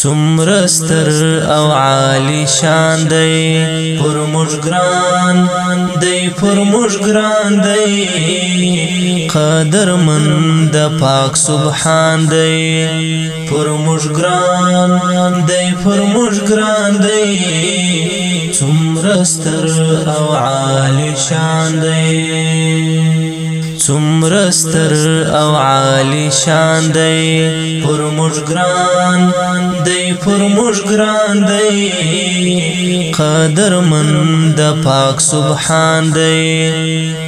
څومره ستر او عالی شان دی پر موږ ګران دی پر موږ ګران دی قدر من د پاک سبحان دی پر موږ ګران دی پر موږ ګران دی څومره ستر او عالی شان دی سمر ستر او عالی شان دی پر مشگران دی پر مشگران دی قدر من د پاک سبحان دی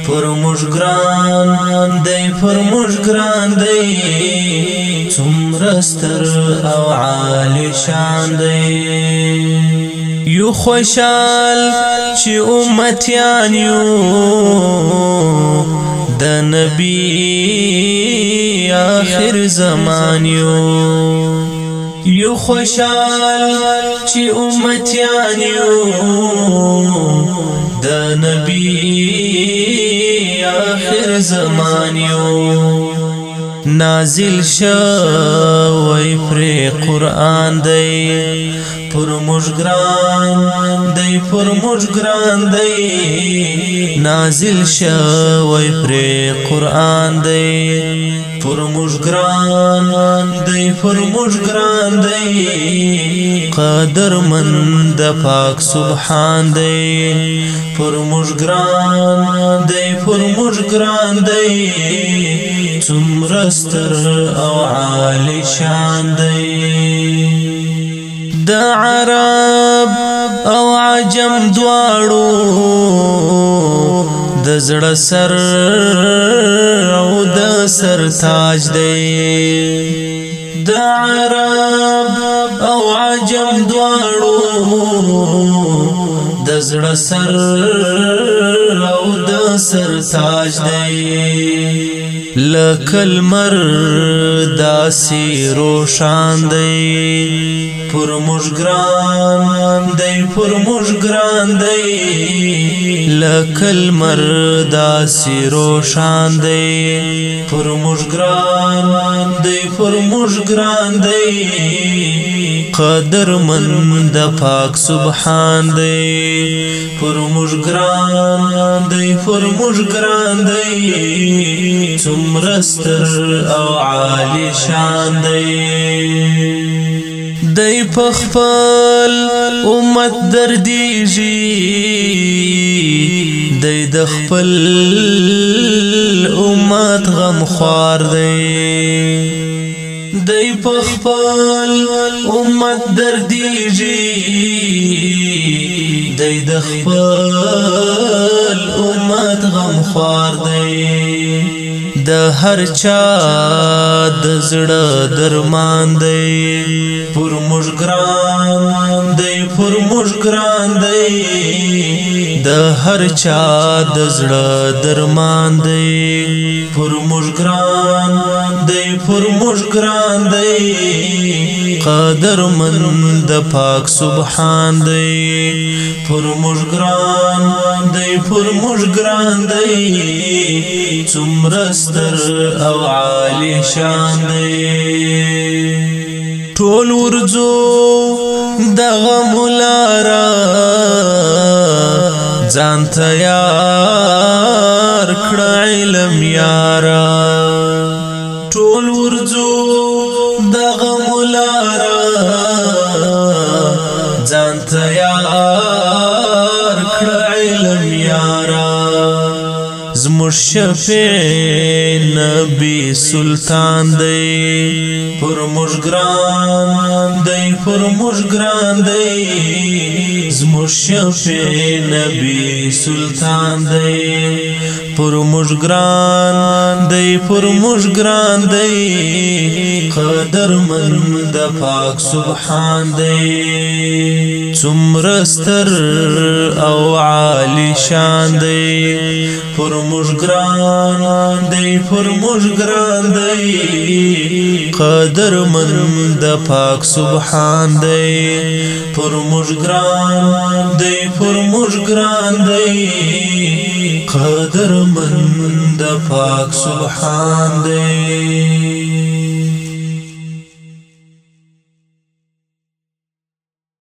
پر مشگران دی پر مشگران دی سمر ستر او عالی شان دی یو خوشال چې امتیان یو د نبی آخر زمان یو یو خوشال چې امتیان یو د نبی آخر زمان یو نازل شوی پر قرآن دی پر مجگران دی پر مجگران دی نازل شوی پر قرآن دی پر مجگران دی پر مجگران دی قدر من د پاک سبحان دی پر مجگران دی پر مجگران دی څومره مستر او عالی شان دی د عرب او عجم دواړو د زړه سر او د سر تاج دی د عرب او عجم دواړو د زړه سر او د سر تاج دی لکل مر داسي روشان دی پر موږ ګران دی پر موږ ګران دی لکل مردا سیرو شان دی پر موږ ګران دی پر موږ ګران دی قدر من د پاک سبحان دی پر موږ ګران دی پر موږ ګران دی څومره ستر او عالی شان دی دای پخپل امت دردیږي دای د خپل امت غم خوار دی دای پخپل امت دردیږي دای د خپل امت غم خوار دی د هر چا د زړه درمان دی پر موږ ګران دی پر موږ ګران دی د هر چا د زړه درمان دی پر موږ ګران دی پر موږ ګران دی قادر من د پاک سبحان دی پر موږ ګران دی پر موږ ګران دی څومره مستر او عالی شان دی ټول ورځو دغه مولارا ځان تیار کړ علم یارا ټول ورځو دغه مولارا زمر شفیع نبی سلطان دی پر مشگران دی پر مشگران دی زمر شفیع نبی سلطان دی پر مشگران ګران دی پر موږ ګران دی قدر من د پاک سبحان دی څومره ستر او عالی شان دی پر موږ ګران دی پر موږ ګران دی قدر من د پاک سبحان دی پر موږ ګران دی پر موږ ګران دی قدر من د پاک سبحان سبحان دی